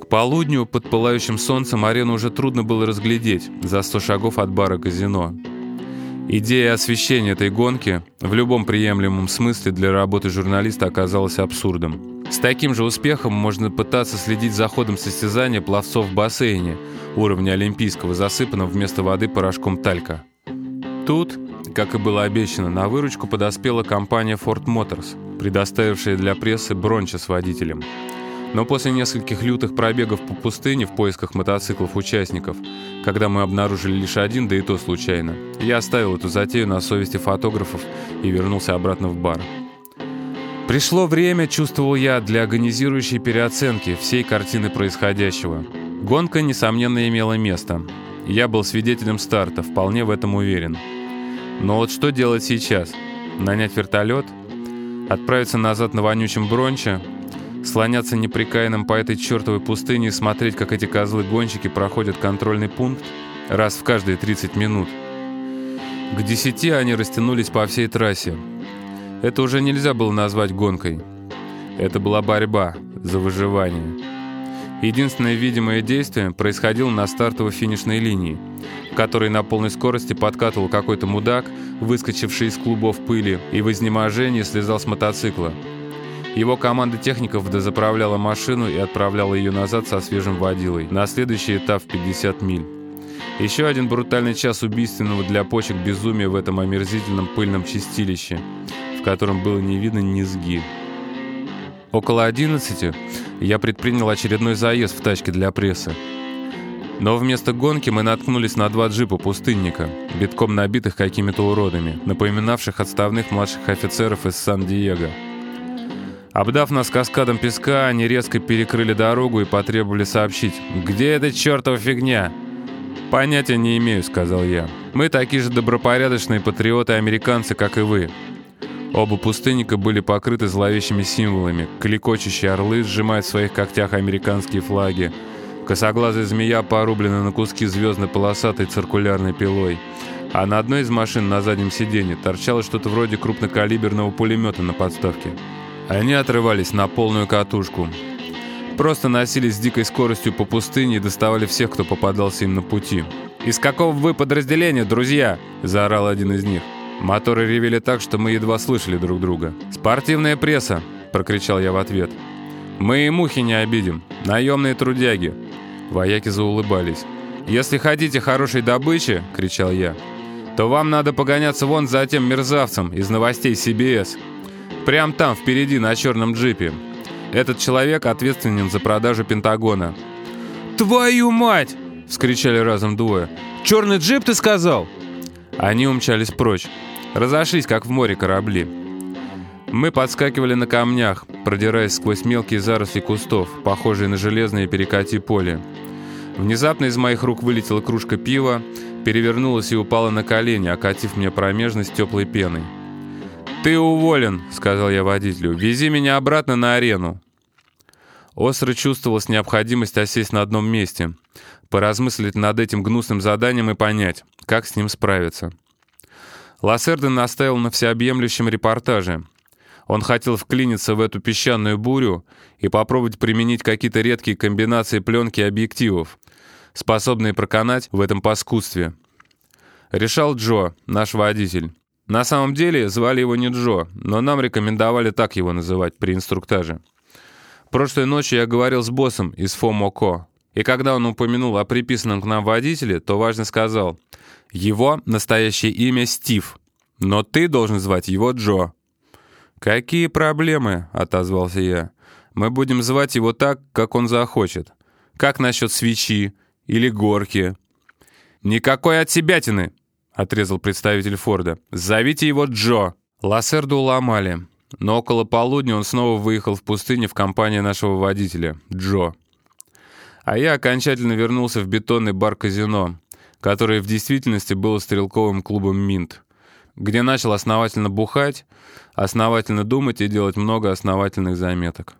К полудню под пылающим солнцем арену уже трудно было разглядеть за 100 шагов от бара казино. Идея освещения этой гонки в любом приемлемом смысле для работы журналиста оказалась абсурдом. С таким же успехом можно пытаться следить за ходом состязания пловцов в бассейне уровня олимпийского, засыпанном вместо воды порошком талька. Тут, как и было обещано, на выручку подоспела компания Ford Motors, предоставившая для прессы бронча с водителем. Но после нескольких лютых пробегов по пустыне в поисках мотоциклов-участников, когда мы обнаружили лишь один, да и то случайно, я оставил эту затею на совести фотографов и вернулся обратно в бар. Пришло время, чувствовал я, для агонизирующей переоценки всей картины происходящего. Гонка, несомненно, имела место. Я был свидетелем старта, вполне в этом уверен. Но вот что делать сейчас? Нанять вертолет? Отправиться назад на вонючем бронче? Слоняться неприкаянным по этой чертовой пустыне и смотреть, как эти козлы-гонщики проходят контрольный пункт раз в каждые 30 минут? К десяти они растянулись по всей трассе. Это уже нельзя было назвать гонкой. Это была борьба за выживание. Единственное видимое действие происходило на стартово-финишной линии, в которой на полной скорости подкатывал какой-то мудак, выскочивший из клубов пыли, и в изнеможении слезал с мотоцикла. Его команда техников дозаправляла машину и отправляла ее назад со свежим водилой на следующий этап в 50 миль. Еще один брутальный час убийственного для почек безумия в этом омерзительном пыльном чистилище, в котором было не видно низги. Около 11 я предпринял очередной заезд в тачке для прессы. Но вместо гонки мы наткнулись на два джипа пустынника, битком набитых какими-то уродами, напоминавших отставных младших офицеров из Сан-Диего. Обдав нас каскадом песка, они резко перекрыли дорогу и потребовали сообщить, где эта чертова фигня. «Понятия не имею», — сказал я. «Мы такие же добропорядочные патриоты-американцы, как и вы. Оба пустынника были покрыты зловещими символами. Кликочущие орлы сжимают в своих когтях американские флаги. Косоглазая змея порублена на куски звездно-полосатой циркулярной пилой. А на одной из машин на заднем сиденье торчало что-то вроде крупнокалиберного пулемета на подставке. Они отрывались на полную катушку. Просто носились с дикой скоростью по пустыне и доставали всех, кто попадался им на пути. «Из какого вы подразделения, друзья?» – заорал один из них. Моторы ревели так, что мы едва слышали друг друга. «Спортивная пресса!» – прокричал я в ответ. «Мы и мухи не обидим. Наемные трудяги!» Вояки заулыбались. «Если хотите хорошей добычи!» – кричал я. «То вам надо погоняться вон за тем мерзавцем из новостей CBS. Прям там, впереди, на черном джипе. Этот человек ответственен за продажу Пентагона». «Твою мать!» – вскричали разом двое. «Черный джип, ты сказал?» Они умчались прочь. Разошлись, как в море корабли. Мы подскакивали на камнях, продираясь сквозь мелкие заросли кустов, похожие на железные перекати поле. Внезапно из моих рук вылетела кружка пива, перевернулась и упала на колени, окатив мне промежность теплой пеной. «Ты уволен», — сказал я водителю. «Вези меня обратно на арену». Остро чувствовалась необходимость осесть на одном месте, поразмыслить над этим гнусным заданием и понять, как с ним справиться. Лассерден настаивал на всеобъемлющем репортаже. Он хотел вклиниться в эту песчаную бурю и попробовать применить какие-то редкие комбинации пленки и объективов, способные проканать в этом паскудстве. Решал Джо, наш водитель. На самом деле звали его не Джо, но нам рекомендовали так его называть при инструктаже. Прошлой ночью я говорил с боссом из ФОМОКО, и когда он упомянул о приписанном к нам водителе, то важно сказал — его настоящее имя Стив, но ты должен звать его Джо». «Какие проблемы?» — отозвался я. «Мы будем звать его так, как он захочет. Как насчет свечи или горки?» «Никакой отсебятины!» — отрезал представитель Форда. «Зовите его Джо!» Лассерду уломали, но около полудня он снова выехал в пустыню в компании нашего водителя, Джо. А я окончательно вернулся в бетонный бар-казино, которое в действительности было стрелковым клубом «Минт», где начал основательно бухать, основательно думать и делать много основательных заметок.